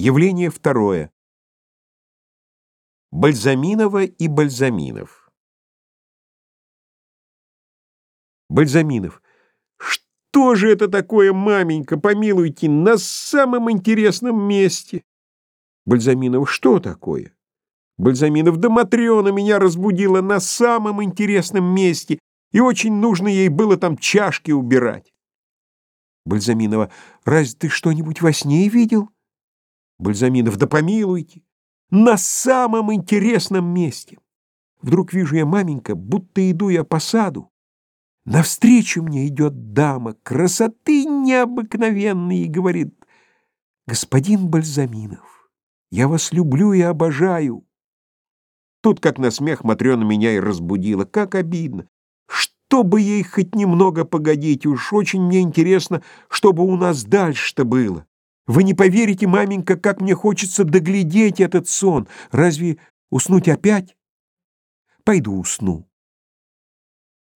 Явление второе. Бальзаминова и Бальзаминов. Бальзаминов. Что же это такое, маменька, помилуйте, на самом интересном месте? Бальзаминов. Что такое? Бальзаминов. Да Матрена меня разбудила на самом интересном месте, и очень нужно ей было там чашки убирать. Бальзаминова. Разве ты что-нибудь во сне видел? Бальзаминов. Да помилуйте. На самом интересном месте. Вдруг вижу я, маменька, будто иду я по саду. Навстречу мне идет дама, красоты необыкновенной, и говорит, «Господин Бальзаминов, я вас люблю и обожаю». Тут, как на смех, Матрена меня и разбудила. Как обидно чтобы ей хоть немного погодить, уж очень мне интересно, чтобы у нас дальше-то было. Вы не поверите, маменька, как мне хочется доглядеть этот сон. Разве уснуть опять? Пойду усну.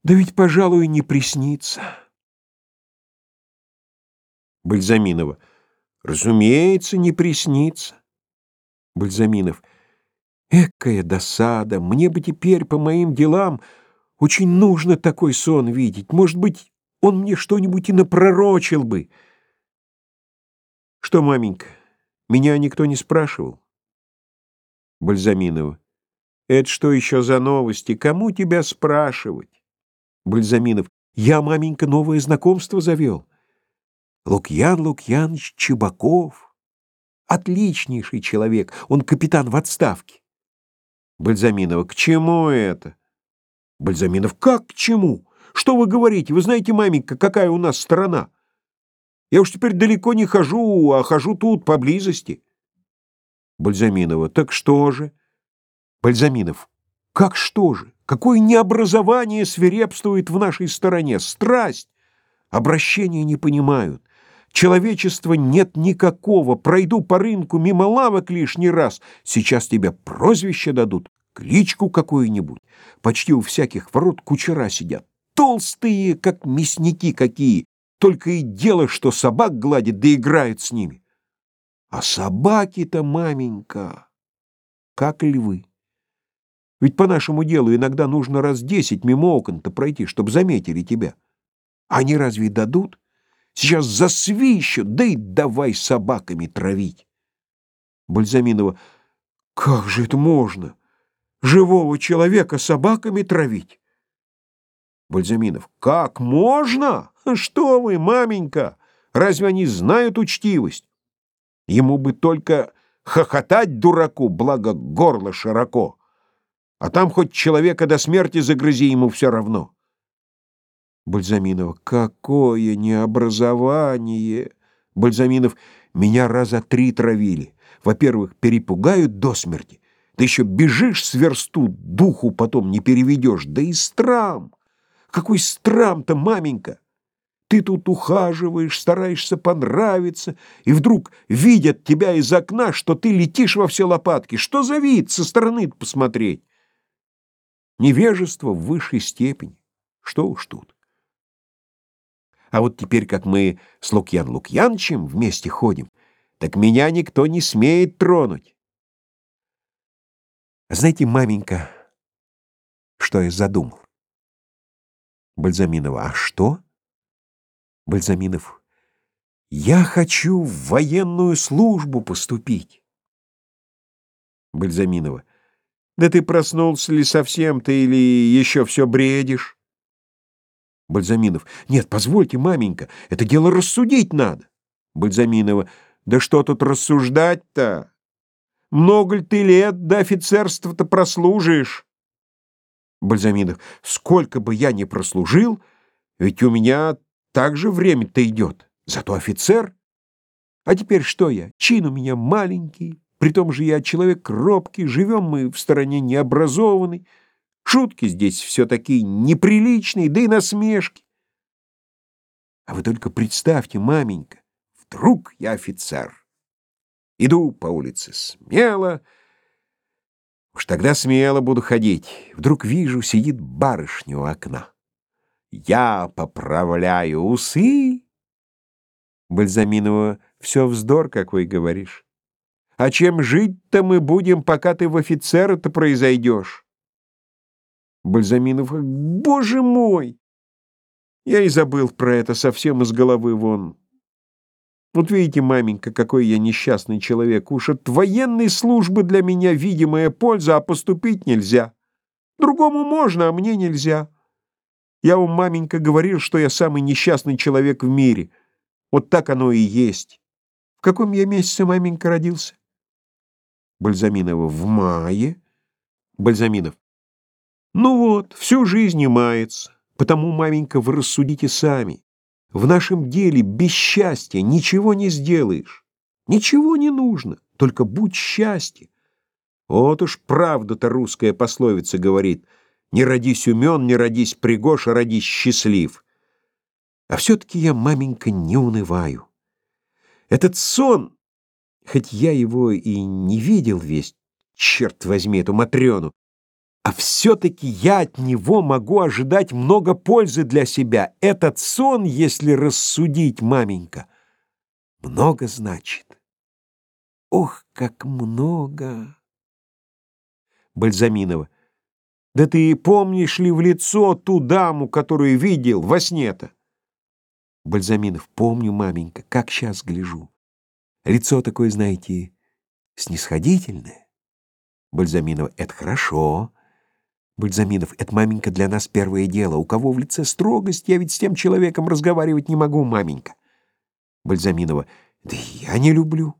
Да ведь, пожалуй, не приснится. Бальзаминова. Разумеется, не приснится. Бальзаминов. Экая досада, мне бы теперь по моим делам очень нужно такой сон видеть. Может быть, он мне что-нибудь и напророчил бы. Что, маменька, меня никто не спрашивал? Бальзаминова. Это что еще за новости? Кому тебя спрашивать? Бальзаминов. Я, маменька, новое знакомство завел. Лукьян Лукьянович Чебаков. Отличнейший человек. Он капитан в отставке. Бальзаминова. К чему это? Бальзаминов, как к чему? Что вы говорите? Вы знаете, маменька, какая у нас страна? Я уж теперь далеко не хожу, а хожу тут, поблизости. Бальзаминова, так что же? Бальзаминов, как что же? Какое необразование свирепствует в нашей стороне? Страсть! Обращения не понимают. Человечества нет никакого. Пройду по рынку мимо лавок лишний раз. Сейчас тебе прозвище дадут кличку какую-нибудь. Почти у всяких ворот кучера сидят. Толстые, как мясники какие. Только и дело, что собак гладит, да играют с ними. А собаки-то, маменька, как львы. Ведь по нашему делу иногда нужно раз десять мимо окон-то пройти, чтобы заметили тебя. Они разве дадут? Сейчас засвищут, да и давай собаками травить. Бальзаминова, как же это можно? живого человека собаками травить. Бальзаминов. Как можно? Что вы, маменька? Разве они знают учтивость? Ему бы только хохотать дураку, благо горло широко. А там хоть человека до смерти загрызи, ему все равно. Бальзаминова. Какое необразование! Бальзаминов. Меня раза три травили. Во-первых, перепугают до смерти. Ты еще бежишь с версту, духу потом не переведешь. Да и страм! Какой страм-то, маменька! Ты тут ухаживаешь, стараешься понравиться, и вдруг видят тебя из окна, что ты летишь во все лопатки. Что за вид со стороны посмотреть? Невежество в высшей степени. Что уж тут. А вот теперь, как мы с Лукьян Лукьянчем вместе ходим, так меня никто не смеет тронуть. Знаете, маменька, что я задумал? Бальзаминова, а что? Бальзаминов, я хочу в военную службу поступить. Бальзаминова, да ты проснулся ли совсем ты или еще все бредишь? Бальзаминов, нет, позвольте, маменька, это дело рассудить надо. Бальзаминова, да что тут рассуждать-то? Много ли ты лет до офицерства-то прослужишь? Бальзаминов. Сколько бы я ни прослужил, ведь у меня так же время-то идет. Зато офицер. А теперь что я? Чин у меня маленький, при том же я человек робкий, живем мы в стороне необразованной. Шутки здесь все такие неприличные, да и насмешки. А вы только представьте, маменька, вдруг я офицер. Иду по улице смело. Уж тогда смело буду ходить. Вдруг вижу, сидит барышня у окна. Я поправляю усы. Бальзаминова, все вздор, как вы говоришь. А чем жить-то мы будем, пока ты в офицера-то произойдешь? Бальзаминов, боже мой! Я и забыл про это совсем из головы вон. Вот видите, маменька, какой я несчастный человек. Уж от военной службы для меня видимая польза, а поступить нельзя. Другому можно, а мне нельзя. Я вам, маменька, говорил, что я самый несчастный человек в мире. Вот так оно и есть. В каком я месяце, маменька, родился? Бальзаминова. В мае. Бальзаминов. Ну вот, всю жизнь и мается. Потому, маменька, вы рассудите сами. В нашем деле без счастья ничего не сделаешь. Ничего не нужно, только будь счастье. Вот уж правда-то русская пословица говорит «Не родись умен, не родись пригож, а родись счастлив». А все-таки я, маменька, не унываю. Этот сон, хоть я его и не видел весь, черт возьми эту Матрёну, а все-таки я от него могу ожидать много пользы для себя. Этот сон, если рассудить, маменька, много значит. Ох, как много! Бальзаминова. Да ты помнишь ли в лицо ту даму, которую видел во сне-то? Бальзаминов. Помню, маменька, как сейчас гляжу. Лицо такое, знаете, снисходительное. Бальзаминова. Это хорошо. Бальзаминов, это, маменька, для нас первое дело. У кого в лице строгость, я ведь с тем человеком разговаривать не могу, маменька. Бальзаминова, да я не люблю.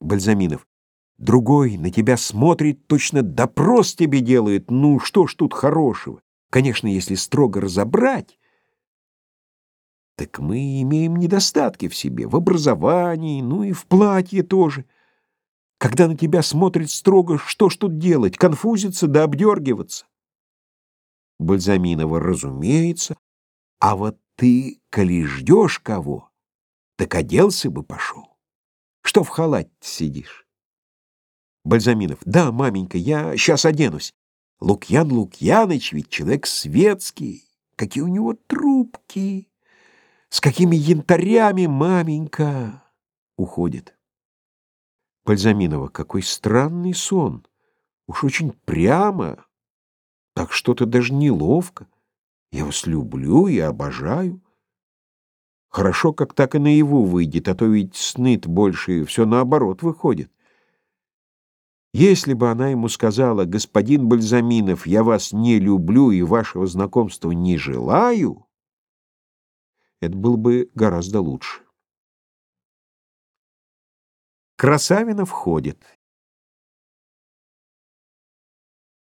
Бальзаминов, другой на тебя смотрит, точно допрос тебе делает. Ну, что ж тут хорошего? Конечно, если строго разобрать, так мы имеем недостатки в себе, в образовании, ну и в платье тоже. Когда на тебя смотрит строго, что ж тут делать? Конфузиться да обдергиваться. Бальзаминова, разумеется. А вот ты, коли ждешь кого, так оделся бы пошел. Что в халате сидишь? Бальзаминов, да, маменька, я сейчас оденусь. Лукьян Лукьяныч ведь человек светский. Какие у него трубки, с какими янтарями, маменька. Уходит. Бальзаминова, какой странный сон. Уж очень прямо, так что-то даже неловко. Я вас люблю и обожаю. Хорошо, как так и наяву выйдет, а то ведь сны-то больше все наоборот выходит. Если бы она ему сказала, господин Бальзаминов, я вас не люблю и вашего знакомства не желаю, это было бы гораздо лучше. Красавина входит.